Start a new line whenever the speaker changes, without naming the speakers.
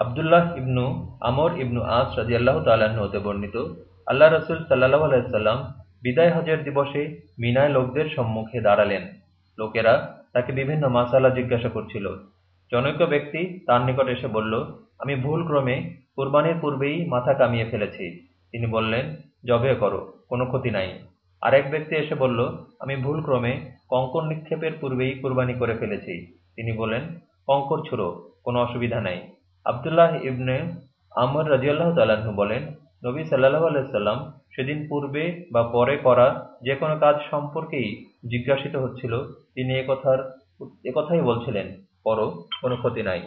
আবদুল্লাহ ইবনু আমর ইবনু আস রাজিয়াল্লাহ তাল্লাহ্ন হতে বর্ণিত, আল্লাহ রসুল সাল্লাহ আলাইসাল্লাম বিদায় হজের দিবসে মিনায় লোকদের সম্মুখে দাঁড়ালেন। লোকেরা তাকে বিভিন্ন মাসালা জিজ্ঞাসা করছিল। জনৈক ব্যক্তি তার নিকট এসে বলল, আমি ভুল ক্রমে কোরবানির পূর্বেই মাথা কামিয়ে ফেলেছি। তিনি বললেন জবে করো, কোনো ক্ষতি নাই। আরেক ব্যক্তি এসে বলল, আমি ভুল ক্রমে কঙ্কর নিক্ষেপের পূর্বেই কোরবানি করে ফেলেছি। তিনি বলেন কঙ্কর ছুড়ো, কোনো অসুবিধা নাই। আবদুল্লাহ ইবনে আমর রাজিয়াল্লাহ তাল্লাহ্ন বলেন, নবী সাল্লাহ আলাইসাল্লাম সেদিন পূর্বে বা পরে করা যে কোনো কাজ সম্পর্কেই জিজ্ঞাসিত হচ্ছিল। তিনি একথার একথাই বলছিলেন পর কোনো ক্ষতি নাই।